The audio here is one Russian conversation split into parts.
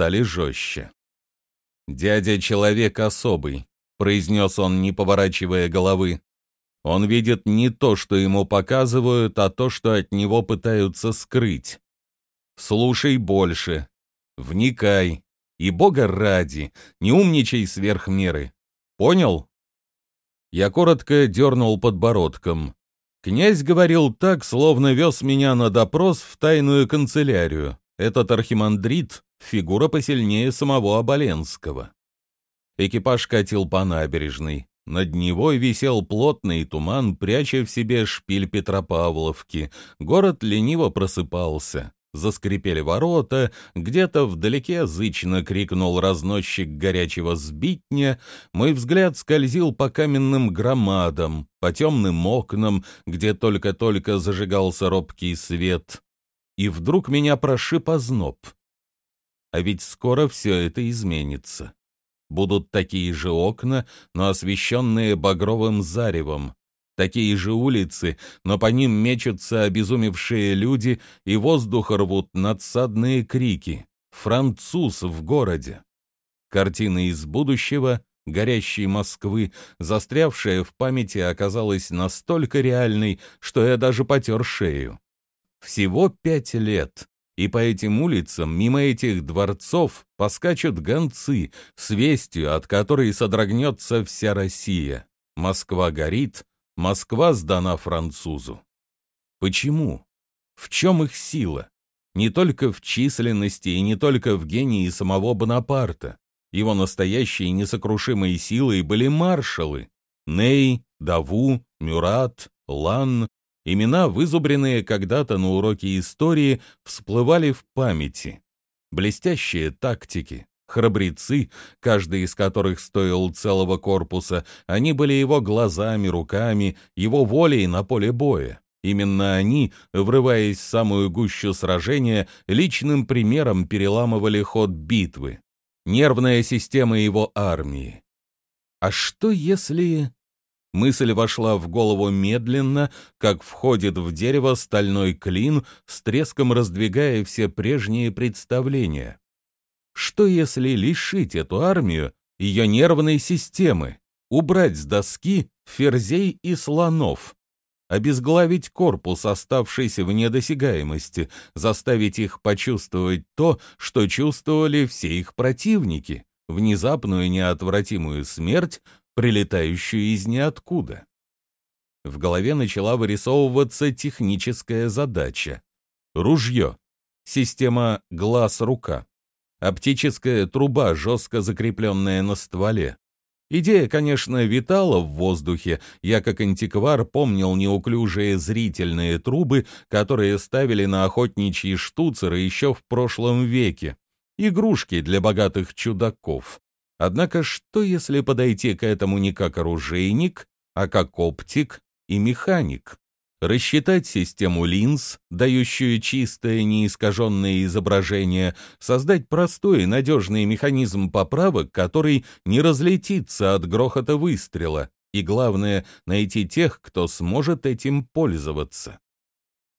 стали жестче. «Дядя человек особый», — произнес он, не поворачивая головы. «Он видит не то, что ему показывают, а то, что от него пытаются скрыть. Слушай больше, вникай, и бога ради, не умничай сверх меры. Понял?» Я коротко дернул подбородком. Князь говорил так, словно вез меня на допрос в тайную канцелярию. Этот архимандрит — фигура посильнее самого Оболенского. Экипаж катил по набережной. Над Невой висел плотный туман, пряча в себе шпиль Петропавловки. Город лениво просыпался. Заскрипели ворота, где-то вдалеке зычно крикнул разносчик горячего сбитня, мой взгляд скользил по каменным громадам, по темным окнам, где только-только зажигался робкий свет. И вдруг меня прошиб озноб. А ведь скоро все это изменится. Будут такие же окна, но освещенные багровым заревом, Такие же улицы, но по ним мечутся обезумевшие люди, и воздух рвут надсадные крики. «Француз в городе!» Картина из будущего, горящей Москвы, застрявшая в памяти, оказалась настолько реальной, что я даже потер шею. Всего пять лет, и по этим улицам, мимо этих дворцов, поскачут гонцы с вестью, от которой содрогнется вся Россия. Москва горит, Москва сдана французу. Почему? В чем их сила? Не только в численности и не только в гении самого Бонапарта. Его настоящей несокрушимой силой были маршалы. Ней, Даву, Мюрат, Лан. Имена, вызубренные когда-то на уроке истории, всплывали в памяти. Блестящие тактики, Храбрецы, каждый из которых стоил целого корпуса, они были его глазами, руками, его волей на поле боя. Именно они, врываясь в самую гущу сражения, личным примером переламывали ход битвы. Нервная система его армии. А что если... Мысль вошла в голову медленно, как входит в дерево стальной клин, с треском раздвигая все прежние представления. Что если лишить эту армию ее нервной системы, убрать с доски ферзей и слонов, обезглавить корпус, оставшийся в недосягаемости, заставить их почувствовать то, что чувствовали все их противники, внезапную неотвратимую смерть, прилетающую из ниоткуда. В голове начала вырисовываться техническая задача. Ружье. Система глаз-рука оптическая труба, жестко закрепленная на стволе. Идея, конечно, витала в воздухе. Я, как антиквар, помнил неуклюжие зрительные трубы, которые ставили на охотничьи штуцеры еще в прошлом веке. Игрушки для богатых чудаков. Однако что, если подойти к этому не как оружейник, а как оптик и механик? рассчитать систему линз, дающую чистое неискаженное изображение, создать простой и надежный механизм поправок, который не разлетится от грохота выстрела, и, главное, найти тех, кто сможет этим пользоваться.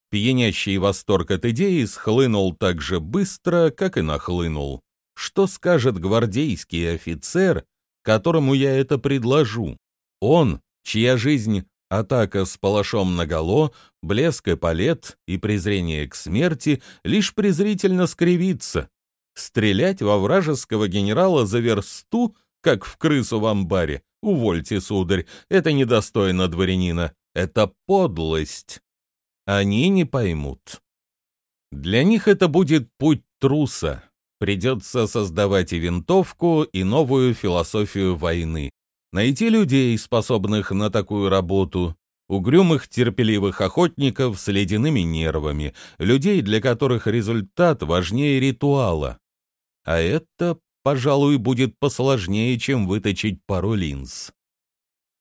Пьянящий восторг от идеи схлынул так же быстро, как и нахлынул. Что скажет гвардейский офицер, которому я это предложу? Он, чья жизнь Атака с палашом наголо, блеск эполет и презрение к смерти лишь презрительно скривится. Стрелять во вражеского генерала за версту, как в крысу в амбаре, увольте, сударь, это недостойно дворянина, это подлость. Они не поймут. Для них это будет путь труса. Придется создавать и винтовку, и новую философию войны найти людей, способных на такую работу, угрюмых терпеливых охотников с ледяными нервами, людей, для которых результат важнее ритуала. А это, пожалуй, будет посложнее, чем выточить пару линз.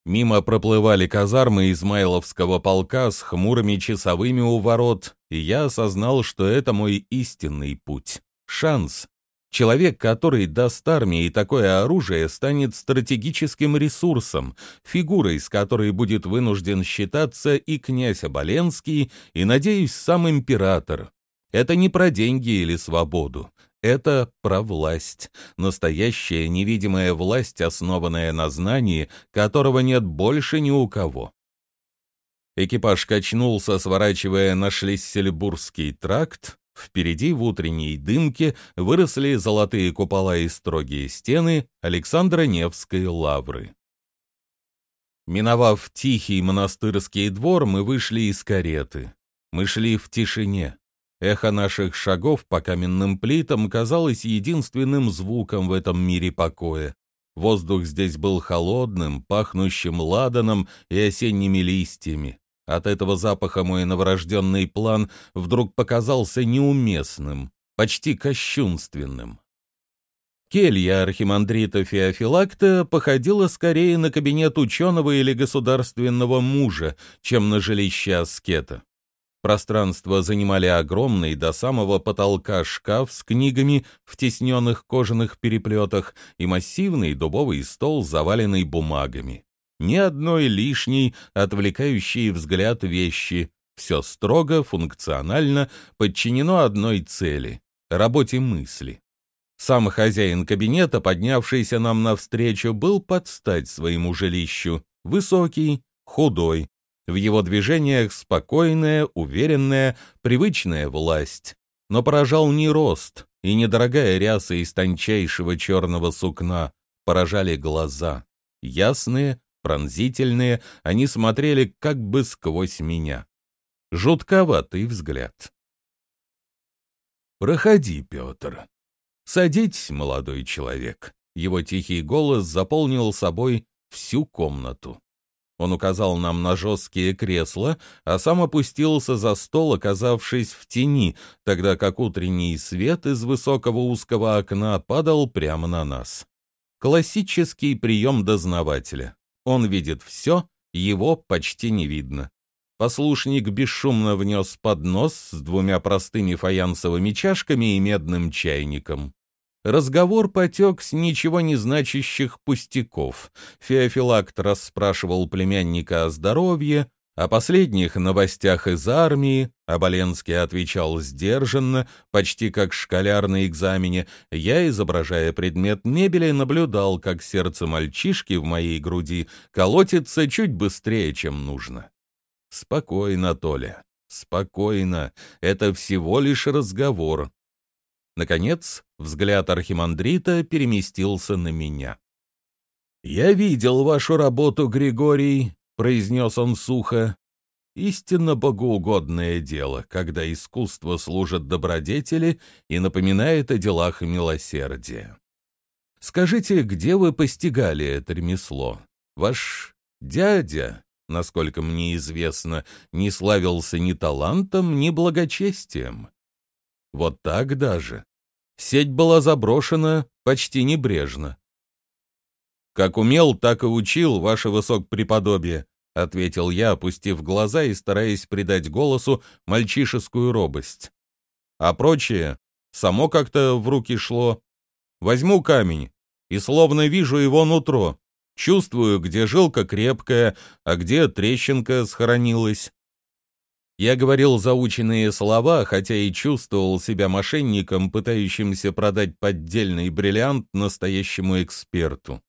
Мимо проплывали казармы Измайловского полка с хмурыми часовыми у ворот, и я осознал, что это мой истинный путь. Шанс, Человек, который даст армии такое оружие, станет стратегическим ресурсом, фигурой, с которой будет вынужден считаться и князь Оболенский, и, надеюсь, сам император. Это не про деньги или свободу. Это про власть, настоящая невидимая власть, основанная на знании, которого нет больше ни у кого. Экипаж качнулся, сворачивая на Шлиссельбургский тракт. Впереди в утренней дымке выросли золотые купола и строгие стены Александра Невской лавры. Миновав тихий монастырский двор, мы вышли из кареты. Мы шли в тишине. Эхо наших шагов по каменным плитам казалось единственным звуком в этом мире покоя. Воздух здесь был холодным, пахнущим ладаном и осенними листьями. От этого запаха мой новорожденный план вдруг показался неуместным, почти кощунственным. Келья архимандрита Феофилакта походила скорее на кабинет ученого или государственного мужа, чем на жилище аскета. Пространство занимали огромный до самого потолка шкаф с книгами в тесненных кожаных переплетах и массивный дубовый стол, заваленный бумагами. Ни одной лишней, отвлекающей взгляд вещи. Все строго, функционально, подчинено одной цели — работе мысли. Сам хозяин кабинета, поднявшийся нам навстречу, был под стать своему жилищу. Высокий, худой, в его движениях спокойная, уверенная, привычная власть. Но поражал не рост и недорогая ряса из тончайшего черного сукна. Поражали глаза. Ясные, пронзительные, они смотрели как бы сквозь меня. Жутковатый взгляд. «Проходи, Петр. Садитесь, молодой человек». Его тихий голос заполнил собой всю комнату. Он указал нам на жесткие кресла, а сам опустился за стол, оказавшись в тени, тогда как утренний свет из высокого узкого окна падал прямо на нас. Классический прием дознавателя. Он видит все, его почти не видно. Послушник бесшумно внес поднос с двумя простыми фаянсовыми чашками и медным чайником. Разговор потек с ничего не значащих пустяков. Феофилакт расспрашивал племянника о здоровье, о последних новостях из армии, Оболенский отвечал сдержанно, почти как школяр на экзамене. Я, изображая предмет мебели, наблюдал, как сердце мальчишки в моей груди колотится чуть быстрее, чем нужно. Спокойно, Толя, спокойно. Это всего лишь разговор. Наконец, взгляд архимандрита переместился на меня. «Я видел вашу работу, Григорий», — произнес он сухо. «Истинно богоугодное дело, когда искусство служит добродетели и напоминает о делах милосердия. Скажите, где вы постигали это ремесло? Ваш дядя, насколько мне известно, не славился ни талантом, ни благочестием. Вот так даже. Сеть была заброшена почти небрежно. «Как умел, так и учил, ваше высокопреподобие», — ответил я, опустив глаза и стараясь придать голосу мальчишескую робость. А прочее само как-то в руки шло. Возьму камень и словно вижу его нутро, чувствую, где жилка крепкая, а где трещинка схоронилась. Я говорил заученные слова, хотя и чувствовал себя мошенником, пытающимся продать поддельный бриллиант настоящему эксперту.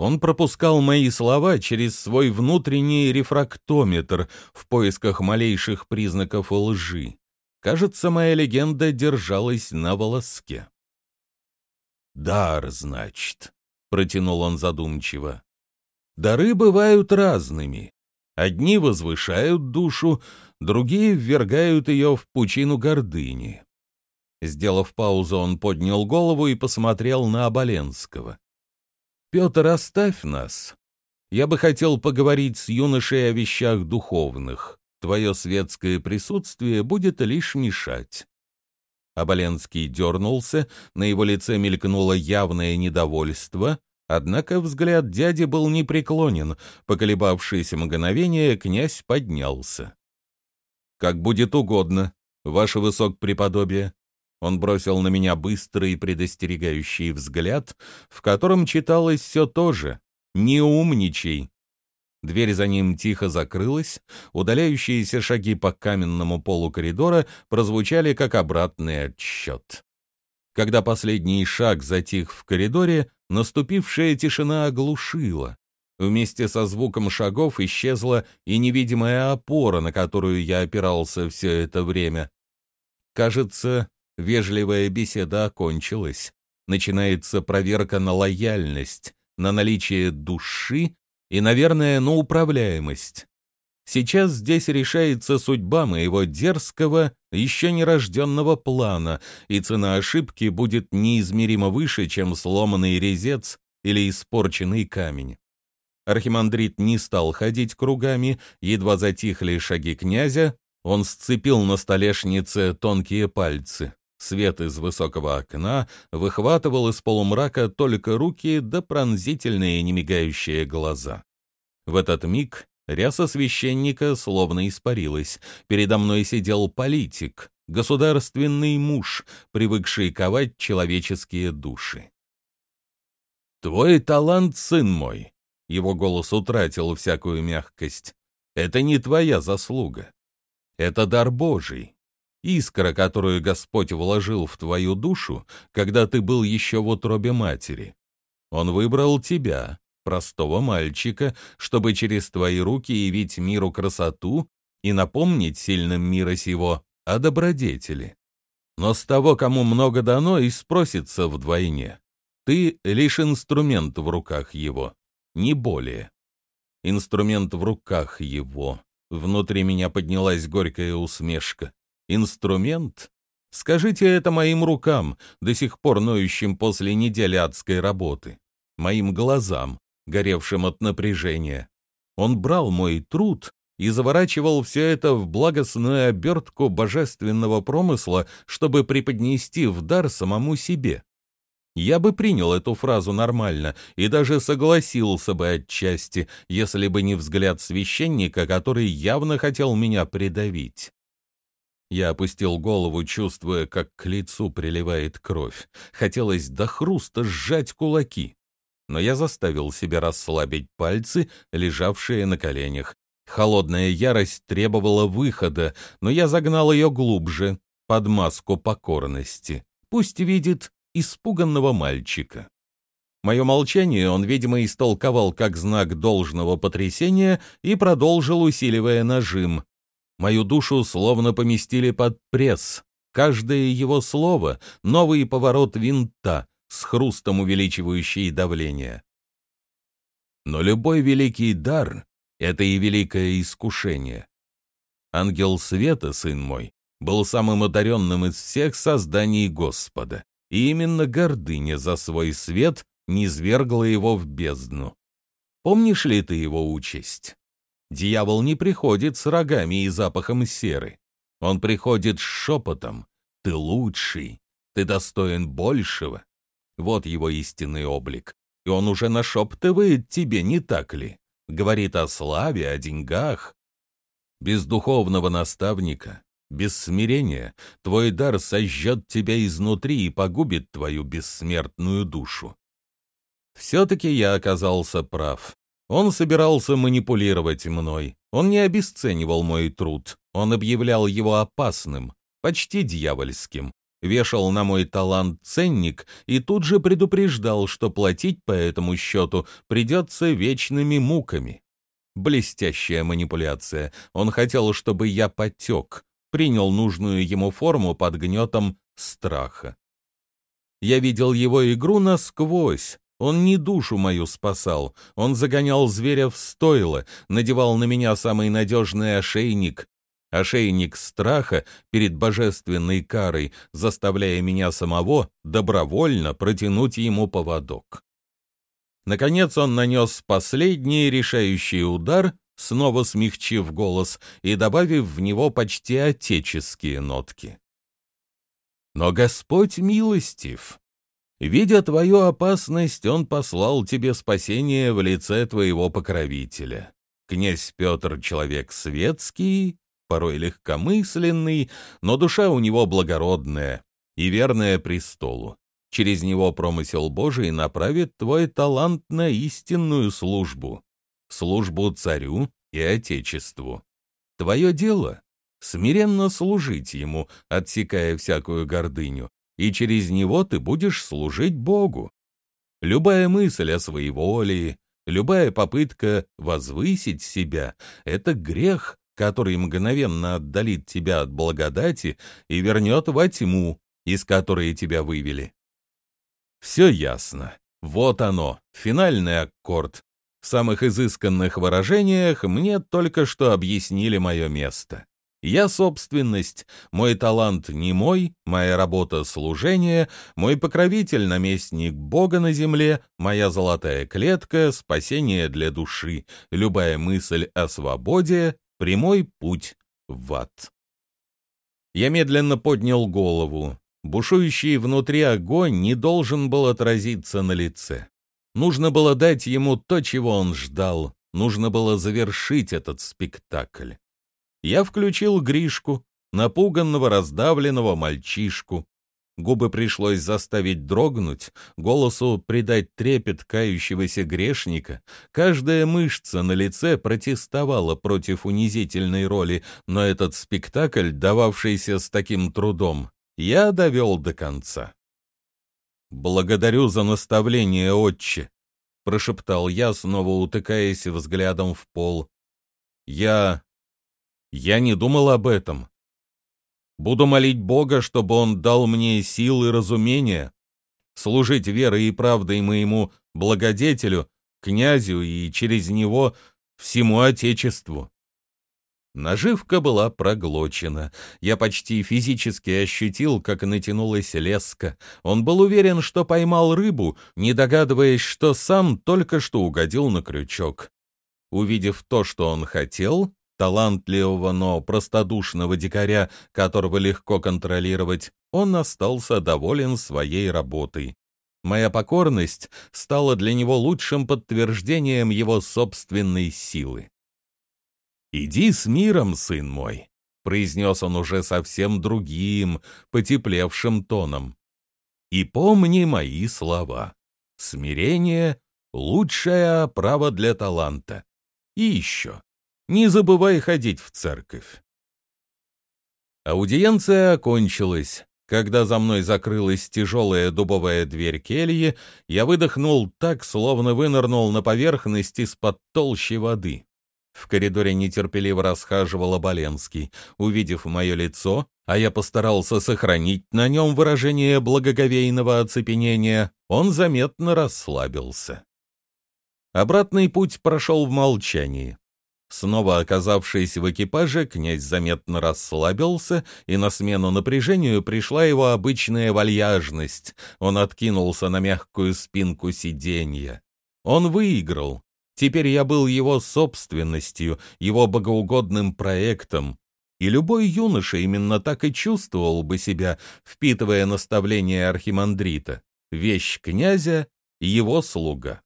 Он пропускал мои слова через свой внутренний рефрактометр в поисках малейших признаков лжи. Кажется, моя легенда держалась на волоске. «Дар, значит», — протянул он задумчиво. «Дары бывают разными. Одни возвышают душу, другие ввергают ее в пучину гордыни. Сделав паузу, он поднял голову и посмотрел на Оболенского. «Петр, оставь нас. Я бы хотел поговорить с юношей о вещах духовных. Твое светское присутствие будет лишь мешать». Оболенский дернулся, на его лице мелькнуло явное недовольство, однако взгляд дяди был непреклонен. Поколебавшись мгновение, князь поднялся. «Как будет угодно, ваше высокопреподобие». Он бросил на меня быстрый предостерегающий взгляд, в котором читалось все то же «Не умничай». Дверь за ним тихо закрылась, удаляющиеся шаги по каменному полу коридора прозвучали как обратный отсчет. Когда последний шаг затих в коридоре, наступившая тишина оглушила. Вместе со звуком шагов исчезла и невидимая опора, на которую я опирался все это время. Кажется, вежливая беседа окончилась. Начинается проверка на лояльность, на наличие души и, наверное, на управляемость. Сейчас здесь решается судьба моего дерзкого, еще нерожденного плана, и цена ошибки будет неизмеримо выше, чем сломанный резец или испорченный камень. Архимандрит не стал ходить кругами, едва затихли шаги князя, он сцепил на столешнице тонкие пальцы. Свет из высокого окна выхватывал из полумрака только руки да пронзительные немигающие глаза. В этот миг ряса священника словно испарилась. Передо мной сидел политик, государственный муж, привыкший ковать человеческие души. «Твой талант, сын мой!» Его голос утратил всякую мягкость. «Это не твоя заслуга. Это дар Божий, искра, которую Господь вложил в твою душу, когда ты был еще в утробе матери. Он выбрал тебя, простого мальчика, чтобы через твои руки явить миру красоту и напомнить сильным мира сего о добродетели. Но с того, кому много дано, и спросится вдвойне. Ты лишь инструмент в руках его, не более. Инструмент в руках его. Внутри меня поднялась горькая усмешка. Инструмент? Скажите это моим рукам, до сих пор ноющим после недели адской работы. Моим глазам, горевшим от напряжения. Он брал мой труд и заворачивал все это в благостную обертку божественного промысла, чтобы преподнести в дар самому себе. Я бы принял эту фразу нормально и даже согласился бы отчасти, если бы не взгляд священника, который явно хотел меня придавить. Я опустил голову, чувствуя, как к лицу приливает кровь. Хотелось до хруста сжать кулаки но я заставил себя расслабить пальцы, лежавшие на коленях. Холодная ярость требовала выхода, но я загнал ее глубже, под маску покорности. Пусть видит испуганного мальчика. Мое молчание он, видимо, истолковал как знак должного потрясения и продолжил, усиливая нажим. Мою душу словно поместили под пресс. Каждое его слово — новый поворот винта, с хрустом увеличивающие давление. Но любой великий дар — это и великое искушение. Ангел света, сын мой, был самым одаренным из всех созданий Господа, и именно гордыня за свой свет низвергла его в бездну. Помнишь ли ты его участь? Дьявол не приходит с рогами и запахом серы. Он приходит с шепотом «Ты лучший, ты достоин большего, вот его истинный облик. И он уже нашептывает тебе, не так ли? Говорит о славе, о деньгах. Без духовного наставника, без смирения, твой дар сожжет тебя изнутри и погубит твою бессмертную душу. Все-таки я оказался прав. Он собирался манипулировать мной. Он не обесценивал мой труд. Он объявлял его опасным, почти дьявольским вешал на мой талант ценник и тут же предупреждал, что платить по этому счету придется вечными муками. Блестящая манипуляция. Он хотел, чтобы я потек, принял нужную ему форму под гнетом страха. Я видел его игру насквозь. Он не душу мою спасал, он загонял зверя в стойло, надевал на меня самый надежный ошейник, ошейник страха перед божественной карой, заставляя меня самого добровольно протянуть ему поводок. Наконец он нанес последний решающий удар, снова смягчив голос и добавив в него почти отеческие нотки. «Но Господь милостив. Видя твою опасность, Он послал тебе спасение в лице твоего покровителя. Князь Петр — человек светский, порой легкомысленный, но душа у него благородная и верная престолу. Через него промысел Божий направит твой талант на истинную службу, службу царю и отечеству. Твое дело — смиренно служить ему, отсекая всякую гордыню, и через него ты будешь служить Богу. Любая мысль о своеволии, любая попытка возвысить себя — это грех, который мгновенно отдалит тебя от благодати и вернет во тьму, из которой тебя вывели. Все ясно. Вот оно, финальный аккорд. В самых изысканных выражениях мне только что объяснили мое место. Я собственность, мой талант не мой, моя работа — служение, мой покровитель — наместник Бога на земле, моя золотая клетка — спасение для души, любая мысль о свободе — прямой путь в ад. Я медленно поднял голову. Бушующий внутри огонь не должен был отразиться на лице. Нужно было дать ему то, чего он ждал. Нужно было завершить этот спектакль я включил Гришку, напуганного, раздавленного мальчишку. Губы пришлось заставить дрогнуть, голосу придать трепет кающегося грешника. Каждая мышца на лице протестовала против унизительной роли, но этот спектакль, дававшийся с таким трудом, я довел до конца. «Благодарю за наставление, отче», — прошептал я, снова утыкаясь взглядом в пол. «Я я не думал об этом. Буду молить Бога, чтобы Он дал мне силы и разумения, служить верой и правдой моему благодетелю, князю и через него всему Отечеству. Наживка была проглочена. Я почти физически ощутил, как натянулась леска. Он был уверен, что поймал рыбу, не догадываясь, что сам только что угодил на крючок. Увидев то, что он хотел, талантливого, но простодушного дикаря, которого легко контролировать, он остался доволен своей работой. Моя покорность стала для него лучшим подтверждением его собственной силы. «Иди с миром, сын мой», — произнес он уже совсем другим, потеплевшим тоном. «И помни мои слова. Смирение — лучшая оправа для таланта. И еще. Не забывай ходить в церковь. Аудиенция окончилась. Когда за мной закрылась тяжелая дубовая дверь кельи, я выдохнул так, словно вынырнул на поверхность из-под толщи воды. В коридоре нетерпеливо расхаживал Оболенский. Увидев мое лицо, а я постарался сохранить на нем выражение благоговейного оцепенения, он заметно расслабился. Обратный путь прошел в молчании. Снова оказавшись в экипаже, князь заметно расслабился, и на смену напряжению пришла его обычная вальяжность. Он откинулся на мягкую спинку сиденья. Он выиграл. Теперь я был его собственностью, его богоугодным проектом. И любой юноша именно так и чувствовал бы себя, впитывая наставления архимандрита. Вещь князя — его слуга.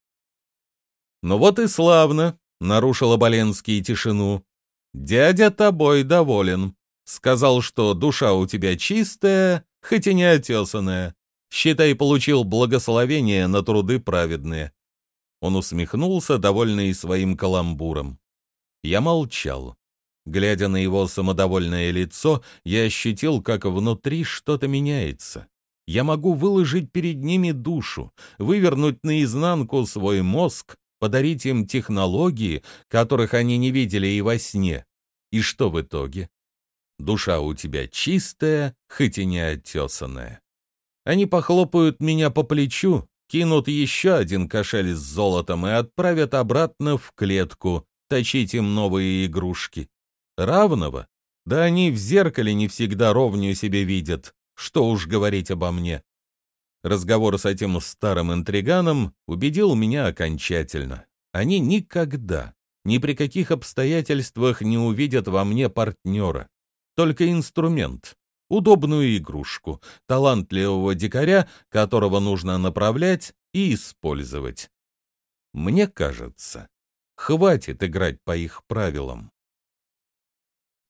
Ну вот и славно, нарушил Оболенский тишину. «Дядя тобой доволен. Сказал, что душа у тебя чистая, хоть и не отесанная. Считай, получил благословение на труды праведные». Он усмехнулся, довольный своим каламбуром. Я молчал. Глядя на его самодовольное лицо, я ощутил, как внутри что-то меняется. Я могу выложить перед ними душу, вывернуть наизнанку свой мозг, подарить им технологии, которых они не видели и во сне. И что в итоге? Душа у тебя чистая, хоть и не оттесанная. Они похлопают меня по плечу, кинут еще один кошель с золотом и отправят обратно в клетку, точить им новые игрушки. Равного? Да они в зеркале не всегда ровню себе видят. Что уж говорить обо мне. Разговор с этим старым интриганом убедил меня окончательно. Они никогда, ни при каких обстоятельствах не увидят во мне партнера. Только инструмент, удобную игрушку, талантливого дикаря, которого нужно направлять и использовать. Мне кажется, хватит играть по их правилам.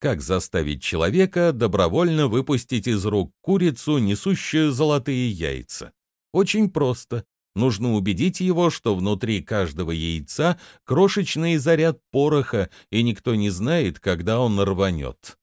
Как заставить человека добровольно выпустить из рук курицу, несущую золотые яйца? Очень просто. Нужно убедить его, что внутри каждого яйца крошечный заряд пороха, и никто не знает, когда он рванет.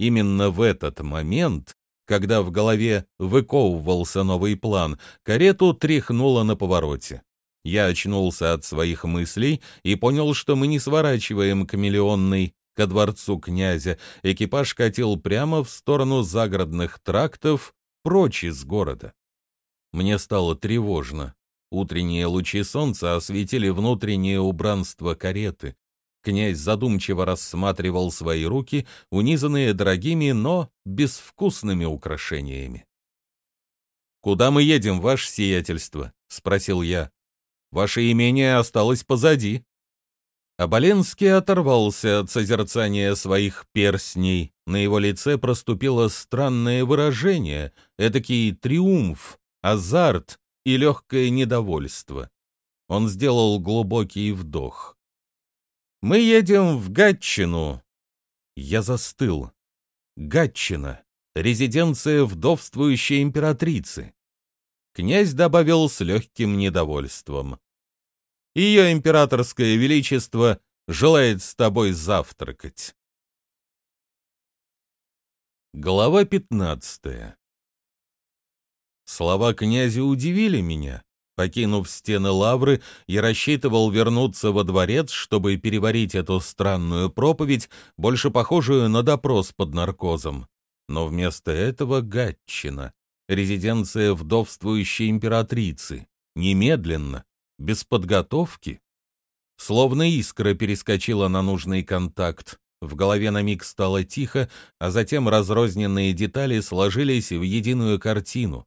Именно в этот момент когда в голове выковывался новый план, карету тряхнуло на повороте. Я очнулся от своих мыслей и понял, что мы не сворачиваем к миллионной, ко дворцу князя. Экипаж катил прямо в сторону загородных трактов, прочь из города. Мне стало тревожно. Утренние лучи солнца осветили внутреннее убранство кареты. Князь задумчиво рассматривал свои руки, унизанные дорогими, но безвкусными украшениями. «Куда мы едем, ваше сиятельство?» — спросил я. «Ваше имение осталось позади». Оболенский оторвался от созерцания своих перстней. На его лице проступило странное выражение, эдакий триумф, азарт и легкое недовольство. Он сделал глубокий вдох. Мы едем в Гатчину. Я застыл. Гатчина. Резиденция вдовствующей императрицы. Князь добавил с легким недовольством. Ее императорское величество желает с тобой завтракать. Глава пятнадцатая Слова князя удивили меня. Покинув стены лавры, я рассчитывал вернуться во дворец, чтобы переварить эту странную проповедь, больше похожую на допрос под наркозом. Но вместо этого Гатчина, резиденция вдовствующей императрицы, немедленно, без подготовки. Словно искра перескочила на нужный контакт. В голове на миг стало тихо, а затем разрозненные детали сложились в единую картину.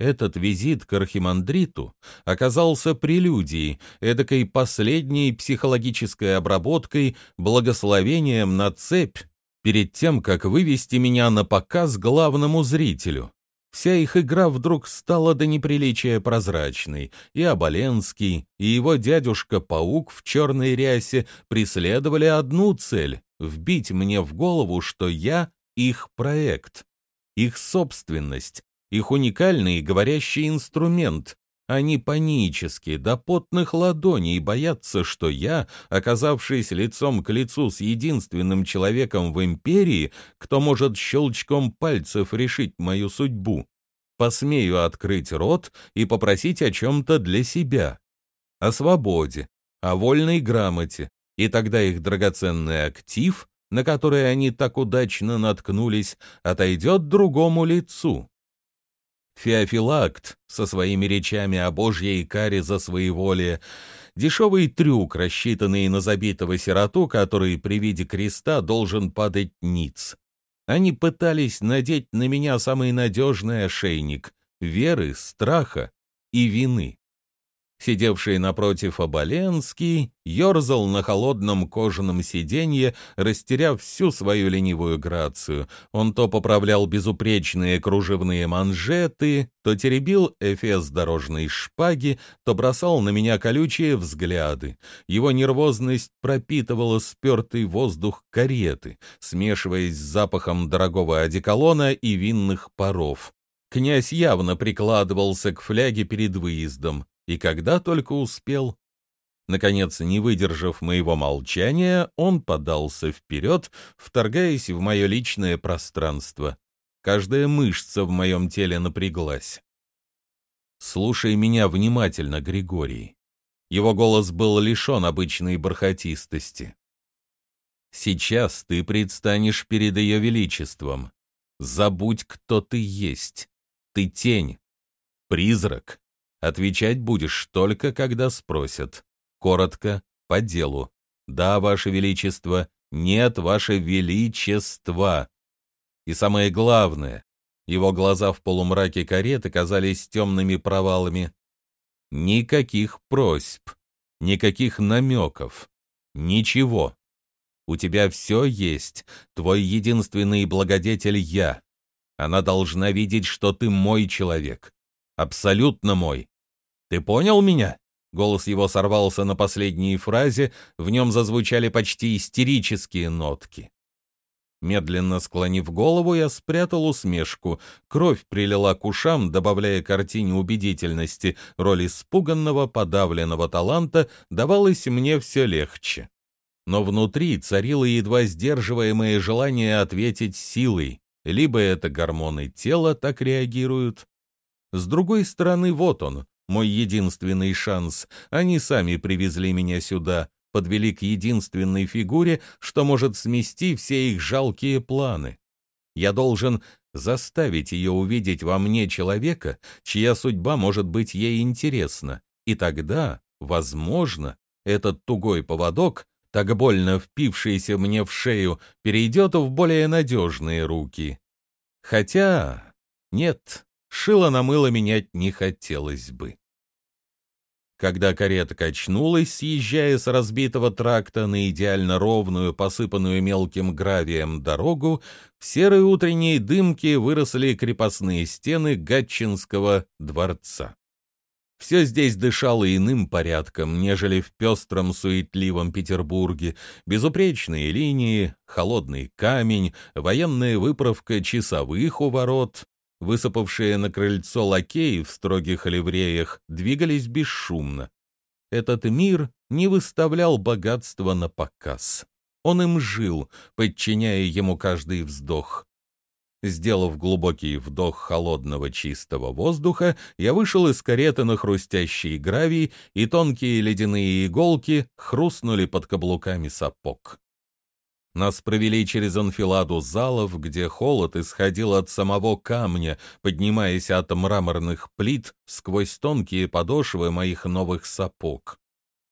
Этот визит к архимандриту оказался прелюдией, эдакой последней психологической обработкой, благословением на цепь, перед тем, как вывести меня на показ главному зрителю. Вся их игра вдруг стала до неприличия прозрачной, и Оболенский, и его дядюшка-паук в черной рясе преследовали одну цель — вбить мне в голову, что я — их проект, их собственность, их уникальный говорящий инструмент. Они панически, до потных ладоней боятся, что я, оказавшись лицом к лицу с единственным человеком в империи, кто может щелчком пальцев решить мою судьбу, посмею открыть рот и попросить о чем-то для себя. О свободе, о вольной грамоте, и тогда их драгоценный актив, на который они так удачно наткнулись, отойдет другому лицу. Феофилакт со своими речами о божьей каре за своеволие, дешевый трюк, рассчитанный на забитого сироту, который при виде креста должен падать ниц. Они пытались надеть на меня самый надежный ошейник — веры, страха и вины. Сидевший напротив Оболенский ерзал на холодном кожаном сиденье, растеряв всю свою ленивую грацию. Он то поправлял безупречные кружевные манжеты, то теребил эфес дорожной шпаги, то бросал на меня колючие взгляды. Его нервозность пропитывала спертый воздух кареты, смешиваясь с запахом дорогого одеколона и винных паров. Князь явно прикладывался к фляге перед выездом и когда только успел. Наконец, не выдержав моего молчания, он подался вперед, вторгаясь в мое личное пространство. Каждая мышца в моем теле напряглась. «Слушай меня внимательно, Григорий». Его голос был лишен обычной бархатистости. «Сейчас ты предстанешь перед ее величеством. Забудь, кто ты есть. Ты тень, призрак, Отвечать будешь только, когда спросят. Коротко, по делу. Да, Ваше Величество, нет, Ваше Величество. И самое главное, его глаза в полумраке кареты казались темными провалами. Никаких просьб, никаких намеков, ничего. У тебя все есть, твой единственный благодетель я. Она должна видеть, что ты мой человек, абсолютно мой. Ты понял меня?» Голос его сорвался на последней фразе, в нем зазвучали почти истерические нотки. Медленно склонив голову, я спрятал усмешку. Кровь прилила к ушам, добавляя картине убедительности. Роль испуганного, подавленного таланта давалась мне все легче. Но внутри царило едва сдерживаемое желание ответить силой, либо это гормоны тела так реагируют. С другой стороны, вот он, мой единственный шанс. Они сами привезли меня сюда, подвели к единственной фигуре, что может смести все их жалкие планы. Я должен заставить ее увидеть во мне человека, чья судьба может быть ей интересна. И тогда, возможно, этот тугой поводок, так больно впившийся мне в шею, перейдет в более надежные руки. Хотя, нет, шило на мыло менять не хотелось бы. Когда карета качнулась, съезжая с разбитого тракта на идеально ровную, посыпанную мелким гравием дорогу, в серой утренней дымке выросли крепостные стены Гатчинского дворца. Все здесь дышало иным порядком, нежели в пестром суетливом Петербурге. Безупречные линии, холодный камень, военная выправка часовых у ворот, Высыпавшие на крыльцо лакеи в строгих ливреях двигались бесшумно. Этот мир не выставлял богатства на показ. Он им жил, подчиняя ему каждый вздох. Сделав глубокий вдох холодного чистого воздуха, я вышел из кареты на хрустящий гравий, и тонкие ледяные иголки хрустнули под каблуками сапог. Нас провели через анфиладу залов, где холод исходил от самого камня, поднимаясь от мраморных плит сквозь тонкие подошвы моих новых сапог.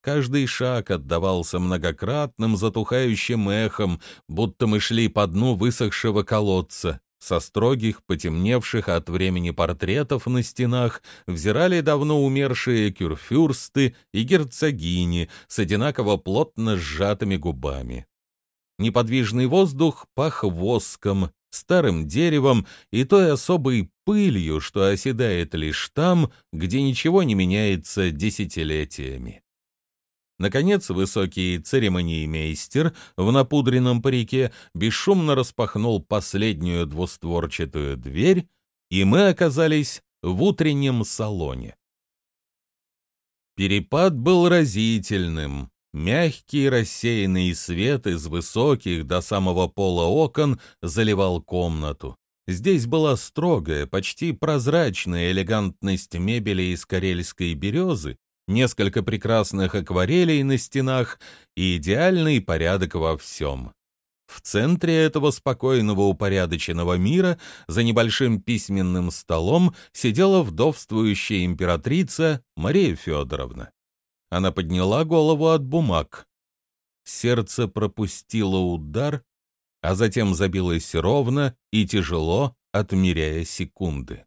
Каждый шаг отдавался многократным затухающим эхом, будто мы шли по дну высохшего колодца. Со строгих, потемневших от времени портретов на стенах взирали давно умершие кюрфюрсты и герцогини с одинаково плотно сжатыми губами. Неподвижный воздух пах воском, старым деревом и той особой пылью, что оседает лишь там, где ничего не меняется десятилетиями. Наконец, высокий церемониймейстер в напудренном парике бесшумно распахнул последнюю двустворчатую дверь, и мы оказались в утреннем салоне. Перепад был разительным. Мягкий рассеянный свет из высоких до самого пола окон заливал комнату. Здесь была строгая, почти прозрачная элегантность мебели из карельской березы, несколько прекрасных акварелей на стенах и идеальный порядок во всем. В центре этого спокойного упорядоченного мира за небольшим письменным столом сидела вдовствующая императрица Мария Федоровна. Она подняла голову от бумаг. Сердце пропустило удар, а затем забилось ровно и тяжело, отмеряя секунды.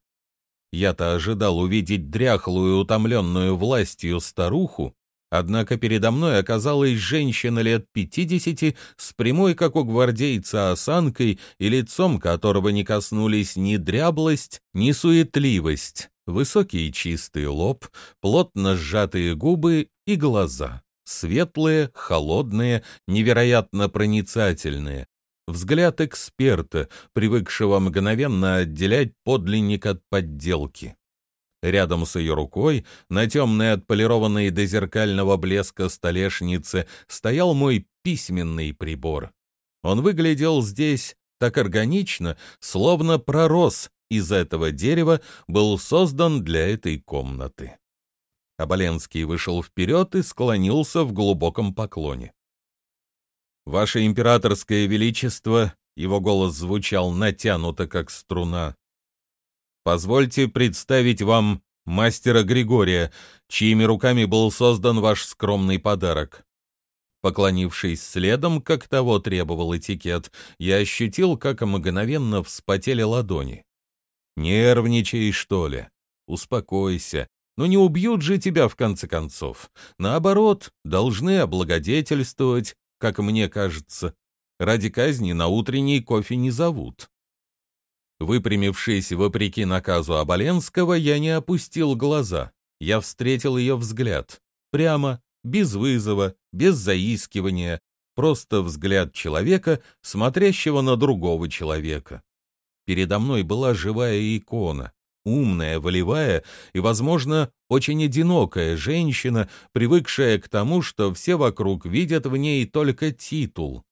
Я-то ожидал увидеть дряхлую, утомленную властью старуху, однако передо мной оказалась женщина лет пятидесяти с прямой, как у гвардейца, осанкой и лицом которого не коснулись ни дряблость, ни суетливость, высокий чистый лоб, плотно сжатые губы и глаза. Светлые, холодные, невероятно проницательные. Взгляд эксперта, привыкшего мгновенно отделять подлинник от подделки. Рядом с ее рукой, на темной отполированной до зеркального блеска столешнице, стоял мой письменный прибор. Он выглядел здесь так органично, словно пророс из этого дерева, был создан для этой комнаты. Оболенский вышел вперед и склонился в глубоком поклоне. «Ваше императорское величество», — его голос звучал натянуто, как струна, — «позвольте представить вам мастера Григория, чьими руками был создан ваш скромный подарок». Поклонившись следом, как того требовал этикет, я ощутил, как мгновенно вспотели ладони. «Нервничай, что ли? Успокойся. Но не убьют же тебя, в конце концов. Наоборот, должны облагодетельствовать, как мне кажется. Ради казни на утренний кофе не зовут. Выпрямившись вопреки наказу Оболенского, я не опустил глаза. Я встретил ее взгляд. Прямо, без вызова, без заискивания. Просто взгляд человека, смотрящего на другого человека. Передо мной была живая икона умная, волевая и, возможно, очень одинокая женщина, привыкшая к тому, что все вокруг видят в ней только титул.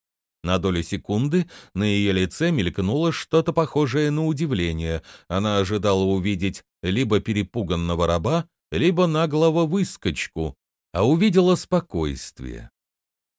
На долю секунды на ее лице мелькнуло что-то похожее на удивление. Она ожидала увидеть либо перепуганного раба, либо наглого выскочку, а увидела спокойствие.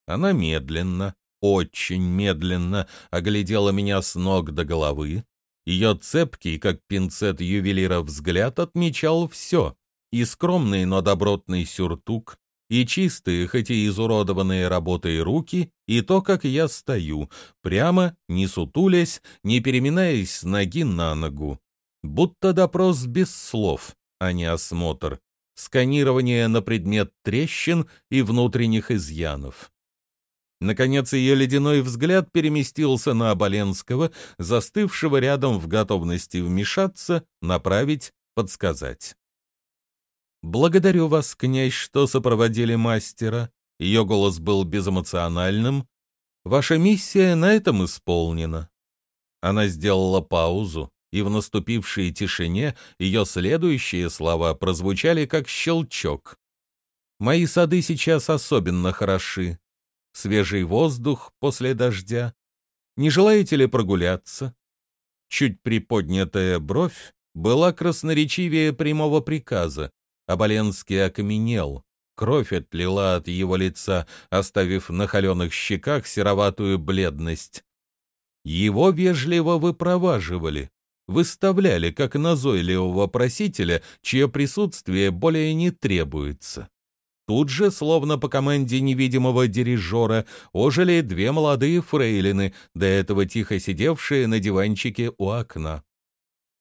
Она медленно, очень медленно оглядела меня с ног до головы. Ее цепкий, как пинцет ювелира, взгляд отмечал все. И скромный, но добротный сюртук, и чистые, хоть и изуродованные работой руки, и то, как я стою, прямо, не сутулясь, не переминаясь с ноги на ногу. Будто допрос без слов, а не осмотр. Сканирование на предмет трещин и внутренних изъянов. Наконец ее ледяной взгляд переместился на Оболенского, застывшего рядом в готовности вмешаться, направить, подсказать. «Благодарю вас, князь, что сопроводили мастера». Ее голос был безэмоциональным. «Ваша миссия на этом исполнена». Она сделала паузу, и в наступившей тишине ее следующие слова прозвучали как щелчок. «Мои сады сейчас особенно хороши. Свежий воздух после дождя. Не желаете ли прогуляться?» Чуть приподнятая бровь была красноречивее прямого приказа, Оболенский окаменел. Кровь отлила от его лица, оставив на холеных щеках сероватую бледность. Его вежливо выпроваживали, выставляли как назойливого просителя, чье присутствие более не требуется. Тут же, словно по команде невидимого дирижера, ожили две молодые фрейлины, до этого тихо сидевшие на диванчике у окна.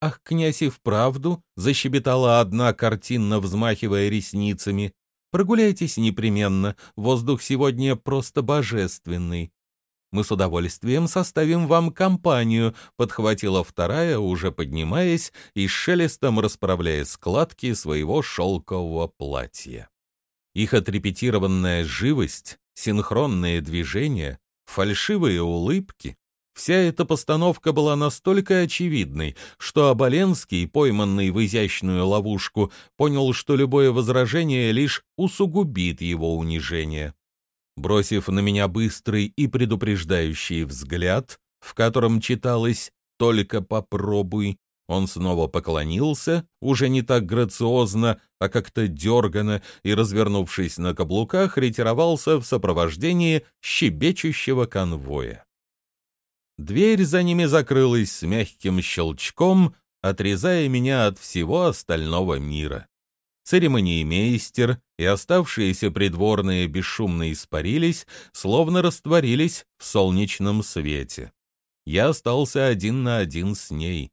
«Ах, князь и вправду!» — защебетала одна, картинно взмахивая ресницами. «Прогуляйтесь непременно, воздух сегодня просто божественный». «Мы с удовольствием составим вам компанию», — подхватила вторая, уже поднимаясь и шелестом расправляя складки своего шелкового платья. Их отрепетированная живость, синхронные движения, фальшивые улыбки Вся эта постановка была настолько очевидной, что Оболенский, пойманный в изящную ловушку, понял, что любое возражение лишь усугубит его унижение. Бросив на меня быстрый и предупреждающий взгляд, в котором читалось «Только попробуй», он снова поклонился, уже не так грациозно, а как-то дерганно, и, развернувшись на каблуках, ретировался в сопровождении щебечущего конвоя. Дверь за ними закрылась с мягким щелчком, отрезая меня от всего остального мира. Церемониймейстер и оставшиеся придворные бесшумно испарились, словно растворились в солнечном свете. Я остался один на один с ней.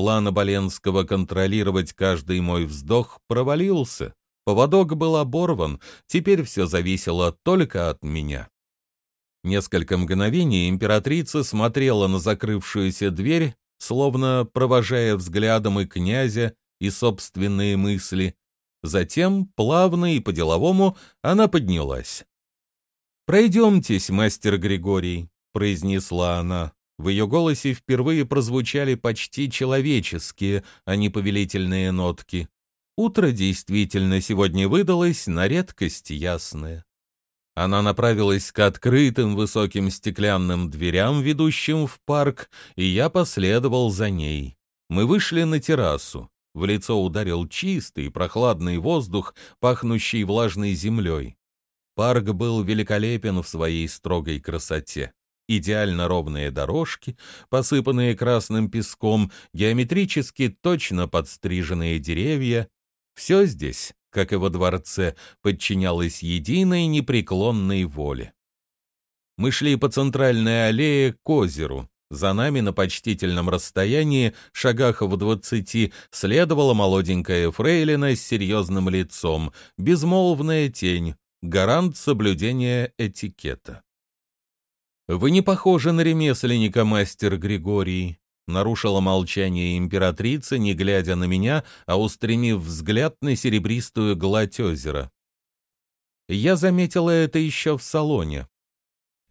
План Оболенского контролировать каждый мой вздох провалился. Поводок был оборван, теперь все зависело только от меня. Несколько мгновений императрица смотрела на закрывшуюся дверь, словно провожая взглядом и князя, и собственные мысли. Затем, плавно и по-деловому, она поднялась. «Пройдемтесь, мастер Григорий», — произнесла она. В ее голосе впервые прозвучали почти человеческие, а не повелительные нотки. Утро действительно сегодня выдалось на редкость ясное. Она направилась к открытым высоким стеклянным дверям, ведущим в парк, и я последовал за ней. Мы вышли на террасу. В лицо ударил чистый, прохладный воздух, пахнущий влажной землей. Парк был великолепен в своей строгой красоте. Идеально ровные дорожки, посыпанные красным песком, геометрически точно подстриженные деревья. Все здесь как и во дворце, подчинялась единой непреклонной воле. Мы шли по центральной аллее к озеру. За нами на почтительном расстоянии, шагах в двадцати, следовала молоденькая фрейлина с серьезным лицом, безмолвная тень, гарант соблюдения этикета. «Вы не похожи на ремесленника, мастер Григорий», нарушила молчание императрица, не глядя на меня, а устремив взгляд на серебристую гладь озера. Я заметила это еще в салоне.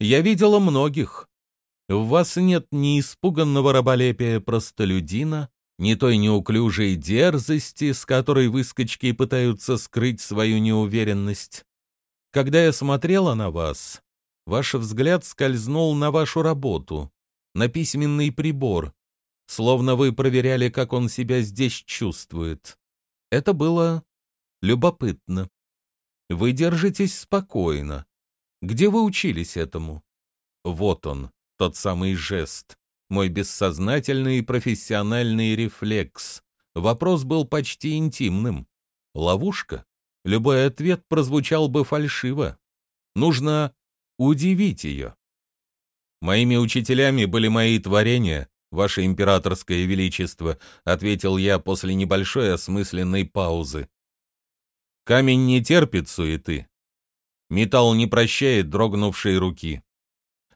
Я видела многих. В вас нет ни испуганного раболепия простолюдина, ни той неуклюжей дерзости, с которой выскочки пытаются скрыть свою неуверенность. Когда я смотрела на вас, Ваш взгляд скользнул на вашу работу, на письменный прибор, словно вы проверяли, как он себя здесь чувствует. Это было любопытно. Вы держитесь спокойно. Где вы учились этому? Вот он, тот самый жест, мой бессознательный и профессиональный рефлекс. Вопрос был почти интимным. Ловушка? Любой ответ прозвучал бы фальшиво. Нужно удивить ее. «Моими учителями были мои творения, ваше императорское величество», ответил я после небольшой осмысленной паузы. «Камень не терпит суеты. Металл не прощает дрогнувшей руки.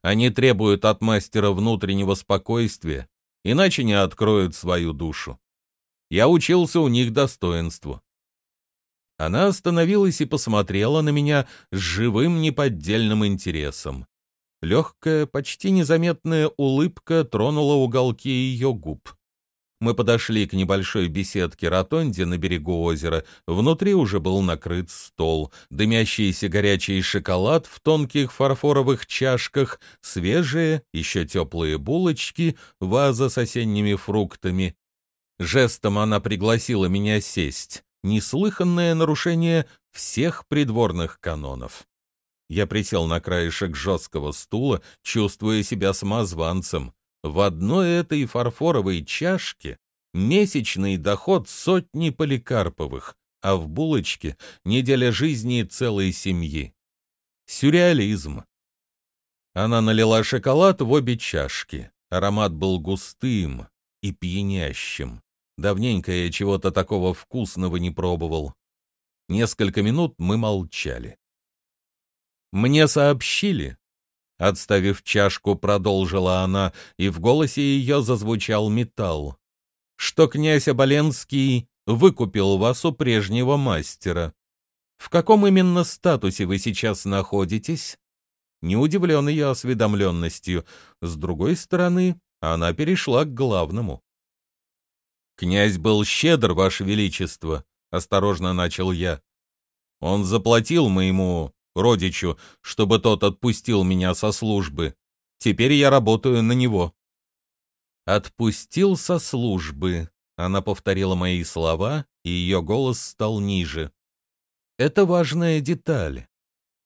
Они требуют от мастера внутреннего спокойствия, иначе не откроют свою душу. Я учился у них достоинству. Она остановилась и посмотрела на меня с живым неподдельным интересом. Легкая, почти незаметная улыбка тронула уголки ее губ. Мы подошли к небольшой беседке-ротонде на берегу озера. Внутри уже был накрыт стол. Дымящийся горячий шоколад в тонких фарфоровых чашках, свежие, еще теплые булочки, ваза с осенними фруктами. Жестом она пригласила меня сесть неслыханное нарушение всех придворных канонов. Я присел на краешек жесткого стула, чувствуя себя самозванцем. В одной этой фарфоровой чашке месячный доход сотни поликарповых, а в булочке неделя жизни целой семьи. Сюрреализм. Она налила шоколад в обе чашки. Аромат был густым и пьянящим. Давненько я чего-то такого вкусного не пробовал. Несколько минут мы молчали. «Мне сообщили», — отставив чашку, продолжила она, и в голосе ее зазвучал металл, «что князь Оболенский выкупил вас у прежнего мастера. В каком именно статусе вы сейчас находитесь?» Не удивлен ее осведомленностью. С другой стороны, она перешла к главному. «Князь был щедр, Ваше Величество», — осторожно начал я. «Он заплатил моему родичу, чтобы тот отпустил меня со службы. Теперь я работаю на него». «Отпустил со службы», — она повторила мои слова, и ее голос стал ниже. «Это важная деталь.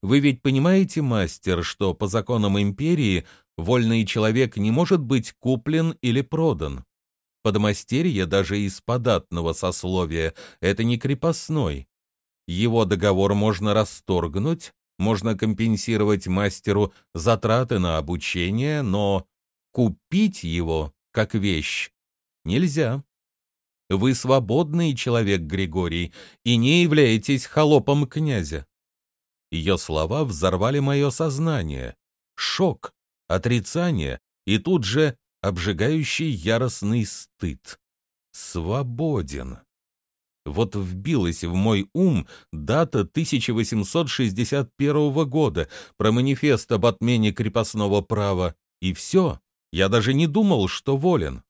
Вы ведь понимаете, мастер, что по законам империи вольный человек не может быть куплен или продан? Подмастерье даже из податного сословия — это не крепостной. Его договор можно расторгнуть, можно компенсировать мастеру затраты на обучение, но купить его как вещь нельзя. Вы свободный человек, Григорий, и не являетесь холопом князя. Ее слова взорвали мое сознание. Шок, отрицание и тут же обжигающий яростный стыд. Свободен. Вот вбилась в мой ум дата 1861 года про манифест об отмене крепостного права, и все, я даже не думал, что волен.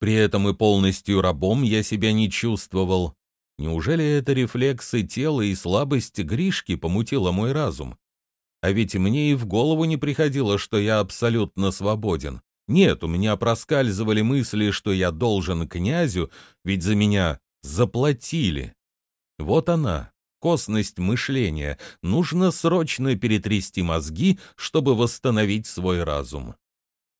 При этом и полностью рабом я себя не чувствовал. Неужели это рефлексы тела и слабость Гришки помутила мой разум? А ведь мне и в голову не приходило, что я абсолютно свободен. Нет, у меня проскальзывали мысли, что я должен князю, ведь за меня заплатили. Вот она, косность мышления. Нужно срочно перетрясти мозги, чтобы восстановить свой разум.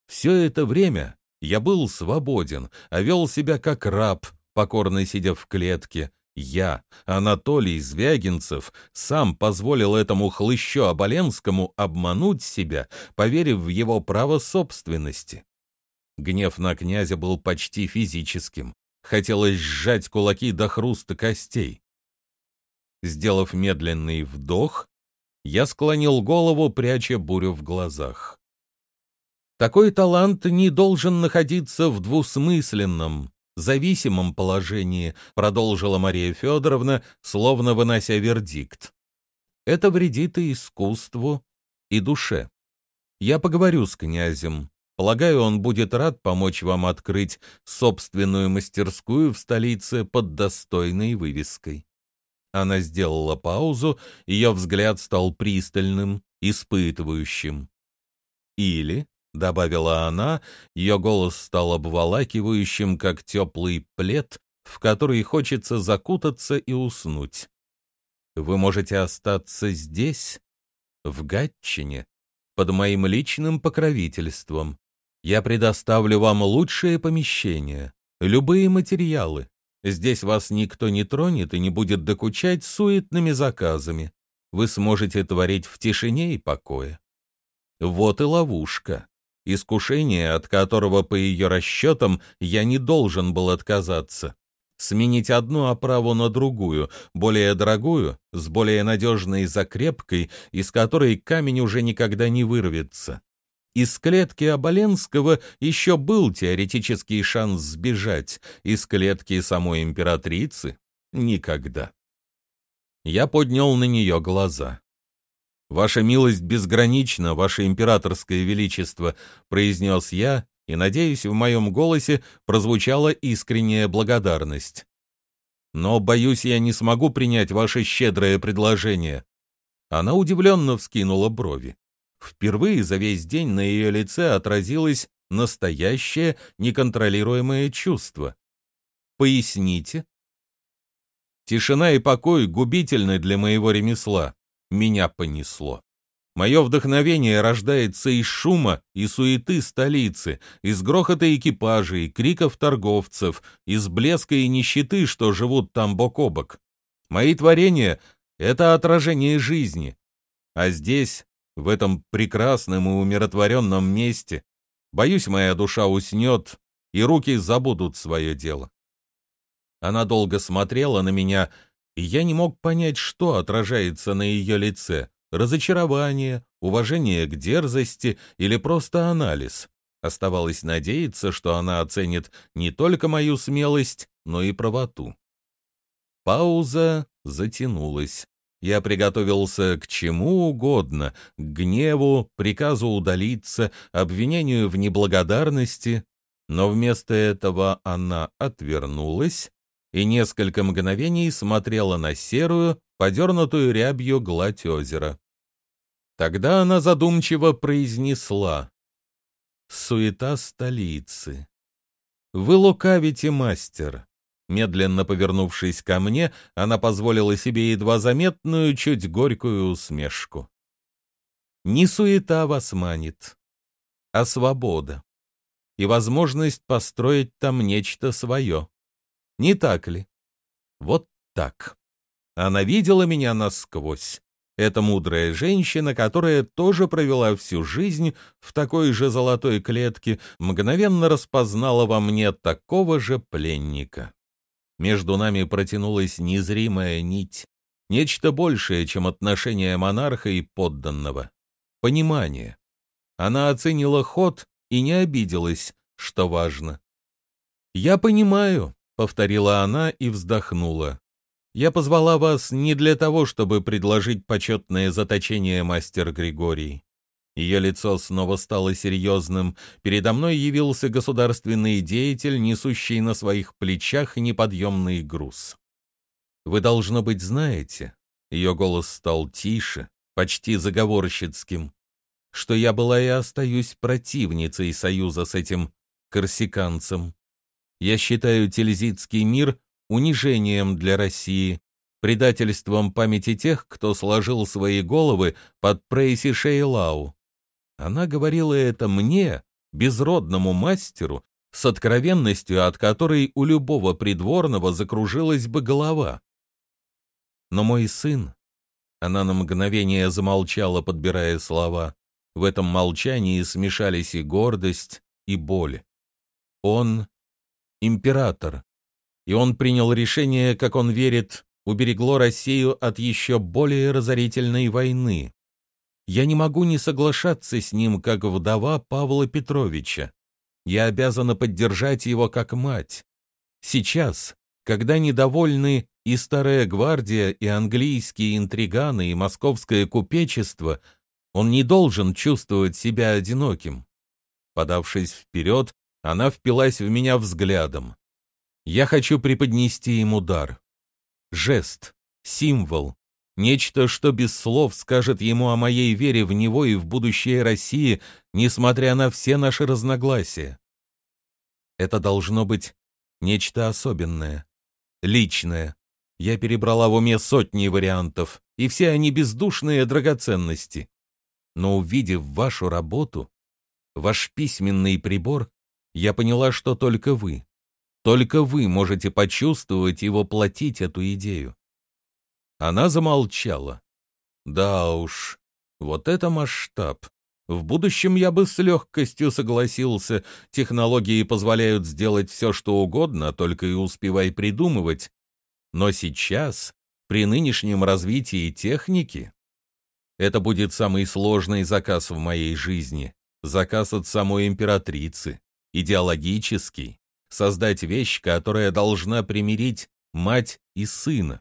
Все это время я был свободен, а вел себя как раб, покорно сидя в клетке. Я, Анатолий Звягинцев, сам позволил этому хлыщу Оболенскому обмануть себя, поверив в его право собственности. Гнев на князя был почти физическим. Хотелось сжать кулаки до хруста костей. Сделав медленный вдох, я склонил голову, пряча бурю в глазах. Такой талант не должен находиться в двусмысленном, зависимом положении, продолжила Мария Федоровна, словно вынося вердикт. Это вредит и искусству, и душе. Я поговорю с князем. Полагаю, он будет рад помочь вам открыть собственную мастерскую в столице под достойной вывеской. Она сделала паузу, ее взгляд стал пристальным, испытывающим. Или, — добавила она, ее голос стал обволакивающим, как теплый плед, в который хочется закутаться и уснуть. Вы можете остаться здесь, в Гатчине, под моим личным покровительством. Я предоставлю вам лучшие помещения, любые материалы. Здесь вас никто не тронет и не будет докучать суетными заказами. Вы сможете творить в тишине и покое. Вот и ловушка. Искушение, от которого, по ее расчетам, я не должен был отказаться сменить одну оправу на другую, более дорогую, с более надежной закрепкой, из которой камень уже никогда не вырвется. Из клетки Оболенского еще был теоретический шанс сбежать, из клетки самой императрицы — никогда. Я поднял на нее глаза. «Ваша милость безгранична, ваше императорское величество», — произнес я, и, надеюсь, в моем голосе прозвучала искренняя благодарность. «Но, боюсь, я не смогу принять ваше щедрое предложение». Она удивленно вскинула брови. Впервые за весь день на ее лице отразилось настоящее неконтролируемое чувство. «Поясните?» Тишина и покой губительны для моего ремесла. Меня понесло. Мое вдохновение рождается из шума и суеты столицы, из грохота экипажей, криков торговцев, из блеска и нищеты, что живут там бок о бок. Мои творения — это отражение жизни. А здесь, в этом прекрасном и умиротворенном месте, боюсь, моя душа уснет, и руки забудут свое дело. Она долго смотрела на меня, и я не мог понять, что отражается на ее лице разочарование, уважение к дерзости или просто анализ. Оставалось надеяться, что она оценит не только мою смелость, но и правоту. Пауза затянулась. Я приготовился к чему угодно, к гневу, приказу удалиться, обвинению в неблагодарности, но вместо этого она отвернулась и несколько мгновений смотрела на серую, подернутую рябью гладь озера. Тогда она задумчиво произнесла. «Суета столицы. Вы лукавите, мастер». Медленно повернувшись ко мне, она позволила себе едва заметную, чуть горькую усмешку. «Не суета вас манит, а свобода и возможность построить там нечто свое. Не так ли? Вот так. Она видела меня насквозь. Это мудрая женщина, которая тоже провела всю жизнь в такой же золотой клетке, мгновенно распознала во мне такого же пленника. Между нами протянулась незримая нить, нечто большее, чем отношение монарха и подданного. Понимание. Она оценила ход и не обиделась, что важно. «Я понимаю», — повторила она и вздохнула. Я позвала вас не для того, чтобы предложить почетное заточение, мастер Григорий. Ее лицо снова стало серьезным. Передо мной явился государственный деятель, несущий на своих плечах неподъемный груз. Вы, должно быть, знаете, ее голос стал тише, почти заговорщицким, что я была и остаюсь противницей союза с этим корсиканцем. Я считаю Тильзитский мир унижением для России, предательством памяти тех, кто сложил свои головы под Прейси Шейлау. Она говорила это мне, безродному мастеру, с откровенностью, от которой у любого придворного закружилась бы голова. Но мой сын... Она на мгновение замолчала, подбирая слова. В этом молчании смешались и гордость, и боль. Он — император, и он принял решение, как он верит, уберегло Россию от еще более разорительной войны. Я не могу не соглашаться с ним, как вдова Павла Петровича. Я обязана поддержать его как мать. Сейчас, когда недовольны и Старая Гвардия, и английские интриганы, и московское купечество, он не должен чувствовать себя одиноким. Подавшись вперед, она впилась в меня взглядом. Я хочу преподнести ему дар. Жест, символ, Нечто, что без слов скажет ему о моей вере в него и в будущее России, несмотря на все наши разногласия. Это должно быть нечто особенное, личное. Я перебрала в уме сотни вариантов, и все они бездушные драгоценности. Но увидев вашу работу, ваш письменный прибор, я поняла, что только вы, только вы можете почувствовать и воплотить эту идею. Она замолчала. Да уж, вот это масштаб. В будущем я бы с легкостью согласился. Технологии позволяют сделать все, что угодно, только и успевай придумывать. Но сейчас, при нынешнем развитии техники, это будет самый сложный заказ в моей жизни. Заказ от самой императрицы. Идеологический. Создать вещь, которая должна примирить мать и сына.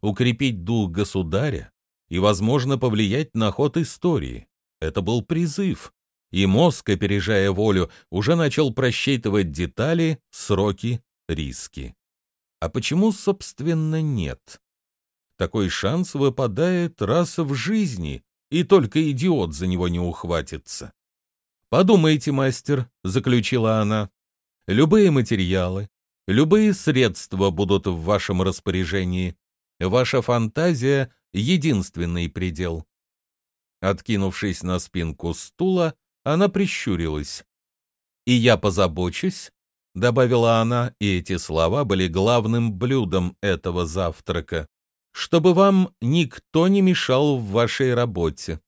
Укрепить дух государя и, возможно, повлиять на ход истории. Это был призыв. И мозг, опережая волю, уже начал просчитывать детали, сроки, риски. А почему, собственно, нет? Такой шанс выпадает раз в жизни, и только идиот за него не ухватится. «Подумайте, мастер», — заключила она, — «любые материалы, любые средства будут в вашем распоряжении. Ваша фантазия — единственный предел». Откинувшись на спинку стула, она прищурилась. «И я позабочусь», — добавила она, и эти слова были главным блюдом этого завтрака, «чтобы вам никто не мешал в вашей работе.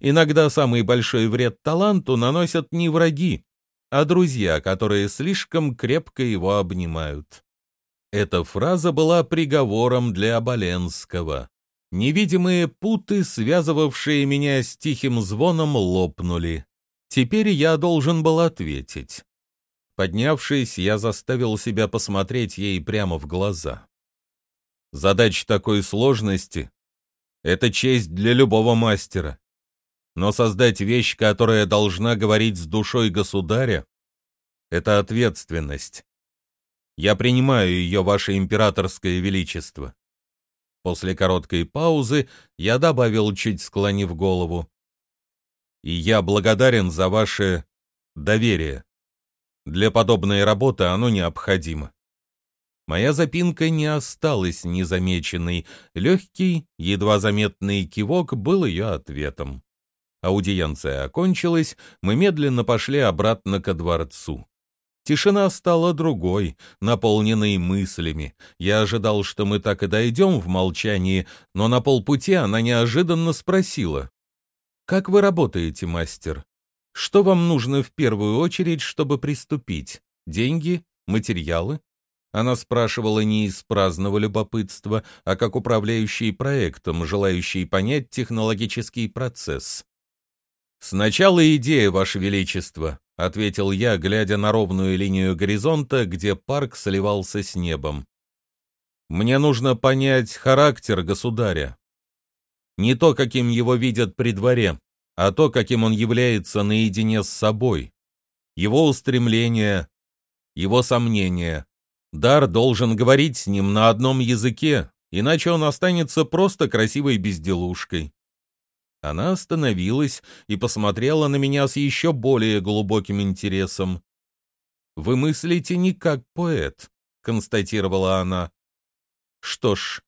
Иногда самый большой вред таланту наносят не враги, а друзья, которые слишком крепко его обнимают. Эта фраза была приговором для Оболенского. Невидимые путы, связывавшие меня с тихим звоном, лопнули. Теперь я должен был ответить. Поднявшись, я заставил себя посмотреть ей прямо в глаза. Задача такой сложности — это честь для любого мастера. Но создать вещь, которая должна говорить с душой государя, это ответственность. Я принимаю ее, ваше императорское величество. После короткой паузы я добавил, чуть склонив голову. И я благодарен за ваше доверие. Для подобной работы оно необходимо. Моя запинка не осталась незамеченной. Легкий, едва заметный кивок был ее ответом. Аудиенция окончилась, мы медленно пошли обратно ко дворцу. Тишина стала другой, наполненной мыслями. Я ожидал, что мы так и дойдем в молчании, но на полпути она неожиданно спросила. «Как вы работаете, мастер? Что вам нужно в первую очередь, чтобы приступить? Деньги? Материалы?» Она спрашивала не из праздного любопытства, а как управляющий проектом, желающий понять технологический процесс. «Сначала идея, Ваше Величество», — ответил я, глядя на ровную линию горизонта, где парк сливался с небом. «Мне нужно понять характер государя. Не то, каким его видят при дворе, а то, каким он является наедине с собой. Его устремления, его сомнения. Дар должен говорить с ним на одном языке, иначе он останется просто красивой безделушкой. Она остановилась и посмотрела на меня с еще более глубоким интересом. «Вы мыслите не как поэт», — констатировала она. «Что ж,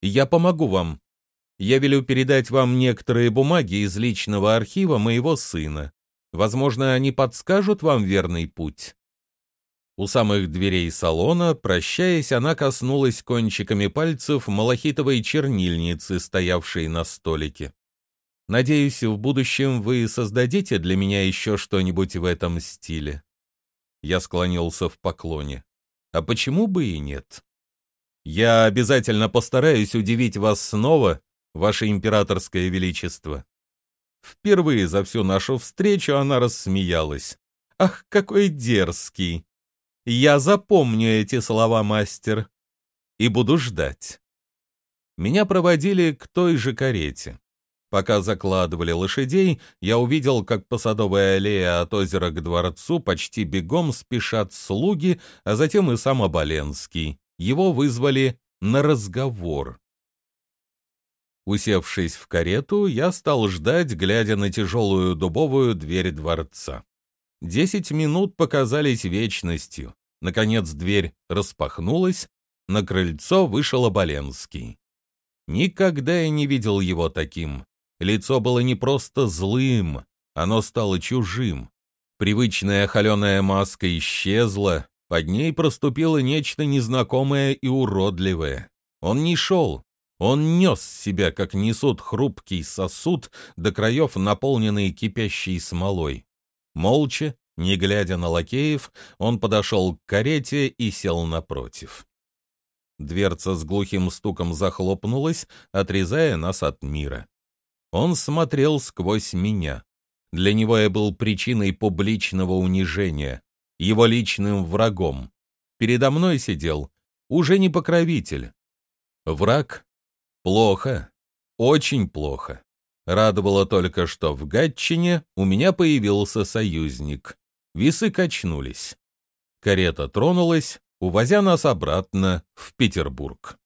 я помогу вам. Я велю передать вам некоторые бумаги из личного архива моего сына. Возможно, они подскажут вам верный путь». У самых дверей салона, прощаясь, она коснулась кончиками пальцев малахитовой чернильницы, стоявшей на столике. Надеюсь, в будущем вы создадите для меня еще что-нибудь в этом стиле. Я склонился в поклоне. А почему бы и нет? Я обязательно постараюсь удивить вас снова, ваше императорское величество. Впервые за всю нашу встречу она рассмеялась. Ах, какой дерзкий! Я запомню эти слова, мастер, и буду ждать. Меня проводили к той же карете. Пока закладывали лошадей, я увидел, как по садовой аллее от озера к дворцу почти бегом спешат слуги, а затем и сам Оболенский. Его вызвали на разговор. Усевшись в карету, я стал ждать, глядя на тяжелую дубовую дверь дворца. Десять минут показались вечностью. Наконец дверь распахнулась, на крыльцо вышел Оболенский. Никогда я не видел его таким. Лицо было не просто злым, оно стало чужим. Привычная холеная маска исчезла, под ней проступило нечто незнакомое и уродливое. Он не шел, он нес себя, как несут хрупкий сосуд, до краев наполненный кипящей смолой. Молча, не глядя на лакеев, он подошел к карете и сел напротив. Дверца с глухим стуком захлопнулась, отрезая нас от мира. Он смотрел сквозь меня. Для него я был причиной публичного унижения, его личным врагом. Передо мной сидел уже не покровитель. Враг? Плохо. Очень плохо. Радовало только, что в Гатчине у меня появился союзник. Весы качнулись. Карета тронулась, увозя нас обратно в Петербург.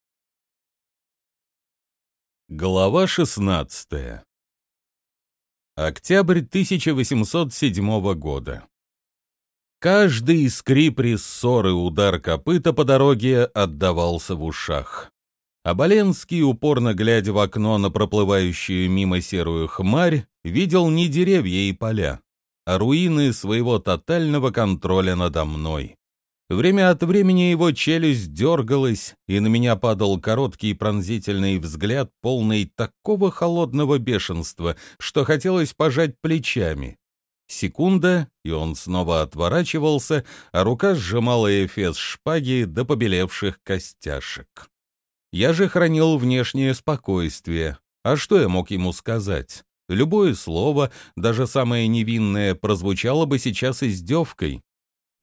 Глава 16. Октябрь 1807 года. Каждый скрип рессоры удар копыта по дороге отдавался в ушах. А Боленский, упорно глядя в окно на проплывающую мимо серую хмарь, видел не деревья и поля, а руины своего тотального контроля надо мной. Время от времени его челюсть дергалась, и на меня падал короткий пронзительный взгляд, полный такого холодного бешенства, что хотелось пожать плечами. Секунда, и он снова отворачивался, а рука сжимала эфес шпаги до побелевших костяшек. Я же хранил внешнее спокойствие. А что я мог ему сказать? Любое слово, даже самое невинное, прозвучало бы сейчас издевкой.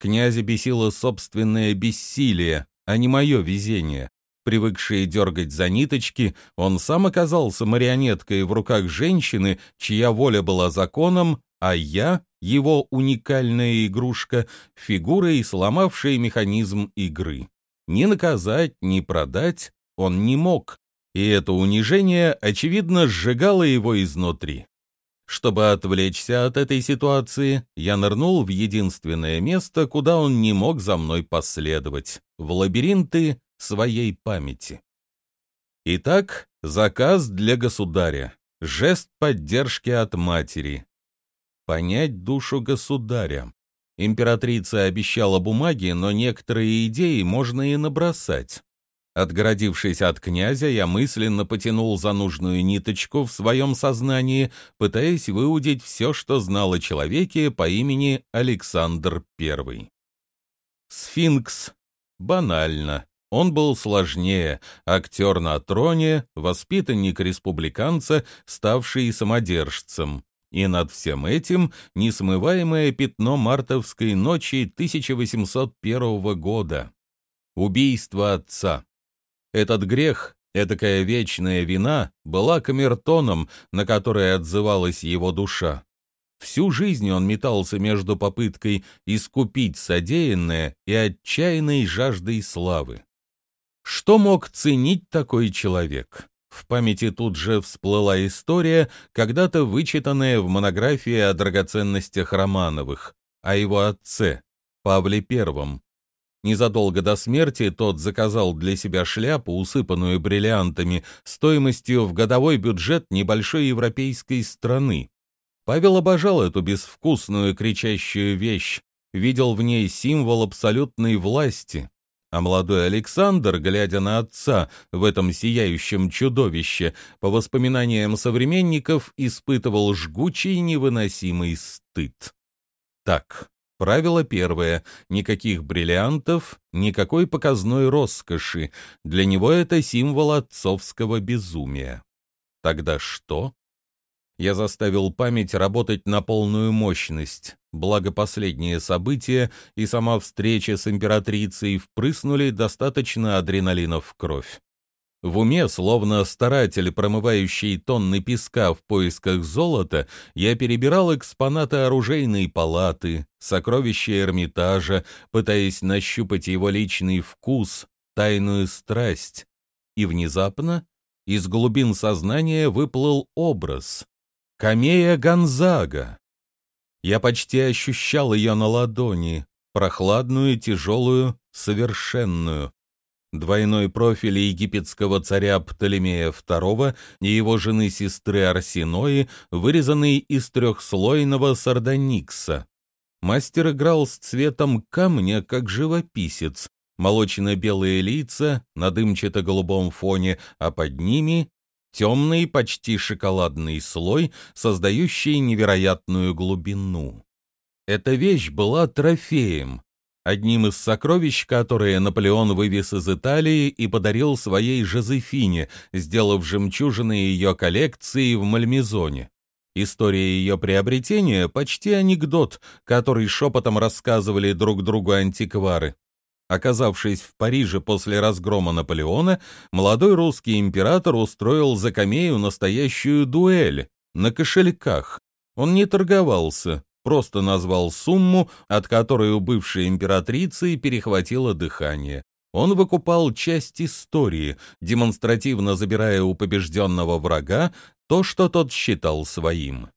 Князя бесило собственное бессилие, а не мое везение. Привыкший дергать за ниточки, он сам оказался марионеткой в руках женщины, чья воля была законом, а я, его уникальная игрушка, фигурой, сломавшей механизм игры. Ни наказать, ни продать он не мог, и это унижение, очевидно, сжигало его изнутри. Чтобы отвлечься от этой ситуации, я нырнул в единственное место, куда он не мог за мной последовать — в лабиринты своей памяти. Итак, заказ для государя, жест поддержки от матери. Понять душу государя. Императрица обещала бумаги, но некоторые идеи можно и набросать. Отгородившись от князя, я мысленно потянул за нужную ниточку в своем сознании, пытаясь выудить все, что знал о человеке по имени Александр I. Сфинкс. Банально. Он был сложнее, актер на троне, воспитанник республиканца, ставший самодержцем. И над всем этим несмываемое пятно мартовской ночи 1801 года. Убийство отца. Этот грех, этакая вечная вина, была камертоном, на который отзывалась его душа. Всю жизнь он метался между попыткой искупить содеянное и отчаянной жаждой славы. Что мог ценить такой человек? В памяти тут же всплыла история, когда-то вычитанная в монографии о драгоценностях Романовых, о его отце, Павле Первом, Незадолго до смерти тот заказал для себя шляпу, усыпанную бриллиантами, стоимостью в годовой бюджет небольшой европейской страны. Павел обожал эту безвкусную кричащую вещь, видел в ней символ абсолютной власти. А молодой Александр, глядя на отца в этом сияющем чудовище, по воспоминаниям современников, испытывал жгучий невыносимый стыд. Так, Правило первое — никаких бриллиантов, никакой показной роскоши. Для него это символ отцовского безумия. Тогда что? Я заставил память работать на полную мощность, благо последние события и сама встреча с императрицей впрыснули достаточно адреналина в кровь. В уме, словно старатель, промывающий тонны песка в поисках золота, я перебирал экспонаты оружейной палаты, сокровища Эрмитажа, пытаясь нащупать его личный вкус, тайную страсть. И внезапно из глубин сознания выплыл образ. Камея Гонзага. Я почти ощущал ее на ладони, прохладную, тяжелую, совершенную. Двойной профиль египетского царя Птолемея II и его жены-сестры Арсинои, вырезанный из трехслойного сардоникса. Мастер играл с цветом камня, как живописец. Молочно-белые лица на дымчато-голубом фоне, а под ними темный, почти шоколадный слой, создающий невероятную глубину. Эта вещь была трофеем, одним из сокровищ, которые Наполеон вывез из Италии и подарил своей Жозефине, сделав жемчужиной ее коллекции в Мальмезоне. История ее приобретения — почти анекдот, который шепотом рассказывали друг другу антиквары. Оказавшись в Париже после разгрома Наполеона, молодой русский император устроил за камею настоящую дуэль на кошельках. Он не торговался, просто назвал сумму, от которой у бывшей императрицы перехватило дыхание. Он выкупал часть истории, демонстративно забирая у побежденного врага то, что тот считал своим.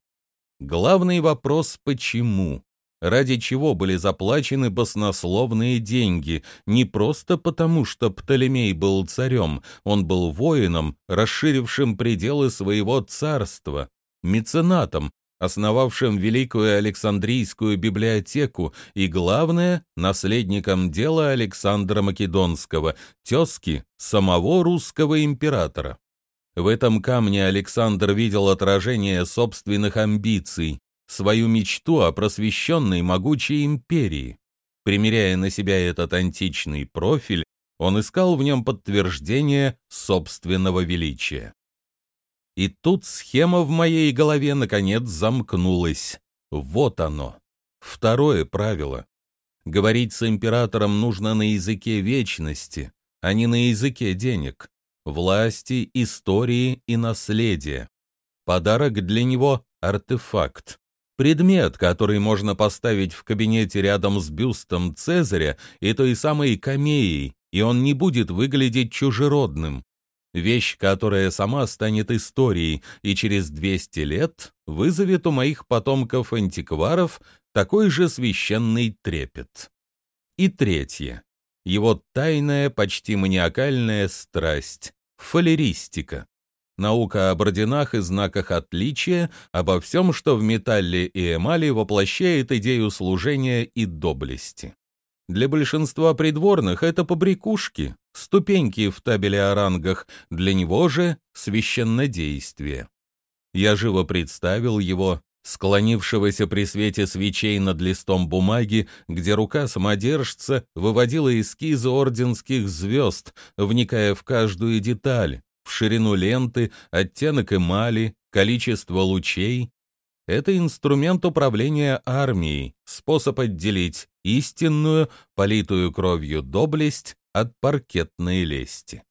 Главный вопрос — почему? Ради чего были заплачены баснословные деньги? Не просто потому, что Птолемей был царем, он был воином, расширившим пределы своего царства, меценатом, основавшим Великую Александрийскую библиотеку и, главное, наследником дела Александра Македонского, тезки самого русского императора. В этом камне Александр видел отражение собственных амбиций, свою мечту о просвещенной могучей империи. Примеряя на себя этот античный профиль, он искал в нем подтверждение собственного величия. И тут схема в моей голове наконец замкнулась. Вот оно. Второе правило. Говорить с императором нужно на языке вечности, а не на языке денег, власти, истории и наследия. Подарок для него — артефакт. Предмет, который можно поставить в кабинете рядом с бюстом Цезаря и той самой камеей, и он не будет выглядеть чужеродным. Вещь, которая сама станет историей и через 200 лет вызовет у моих потомков-антикваров такой же священный трепет. И третье. Его тайная, почти маниакальная страсть — фалеристика. Наука об орденах и знаках отличия, обо всем, что в металле и эмали воплощает идею служения и доблести. Для большинства придворных это побрякушки, ступеньки в табеле о рангах, для него же священнодействие. Я живо представил его, склонившегося при свете свечей над листом бумаги, где рука самодержца выводила эскизы орденских звезд, вникая в каждую деталь, в ширину ленты, оттенок эмали, количество лучей. Это инструмент управления армией, способ отделить истинную, политую кровью доблесть от паркетной лести.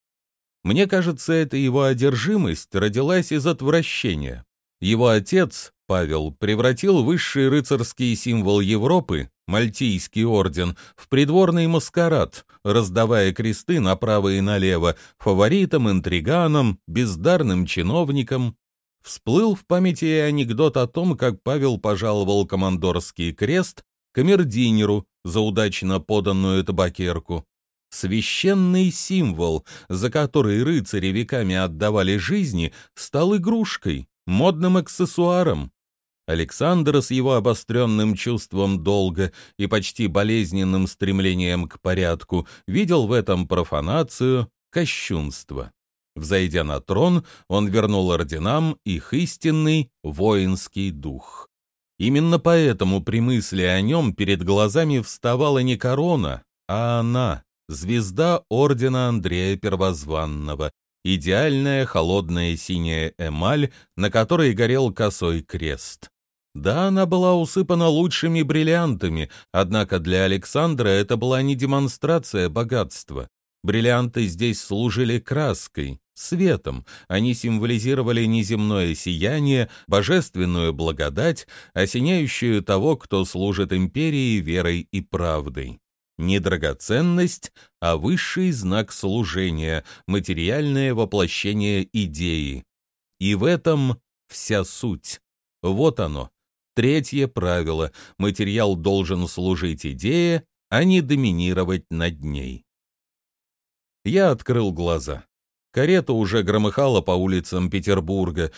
Мне кажется, эта его одержимость родилась из отвращения. Его отец, Павел, превратил высший рыцарский символ Европы, Мальтийский орден, в придворный маскарад, раздавая кресты направо и налево фаворитам, интриганам, бездарным чиновникам. Всплыл в памяти и анекдот о том, как Павел пожаловал командорский крест камердинеру за удачно поданную табакерку. Священный символ, за который рыцари веками отдавали жизни, стал игрушкой, модным аксессуаром. Александр с его обостренным чувством долга и почти болезненным стремлением к порядку видел в этом профанацию, кощунство. Взойдя на трон, он вернул орденам их истинный воинский дух. Именно поэтому при мысли о нем перед глазами вставала не корона, а она, звезда ордена Андрея Первозванного, идеальная холодная синяя эмаль, на которой горел косой крест. Да, она была усыпана лучшими бриллиантами, однако для Александра это была не демонстрация богатства. Бриллианты здесь служили краской, светом, они символизировали неземное сияние, божественную благодать, осеняющую того, кто служит империи верой и правдой. не драгоценность, а высший знак служения, материальное воплощение идеи. И в этом вся суть. Вот оно. Третье правило. Материал должен служить идее, а не доминировать над ней. Я открыл глаза. Карета уже громыхала по улицам Петербурга,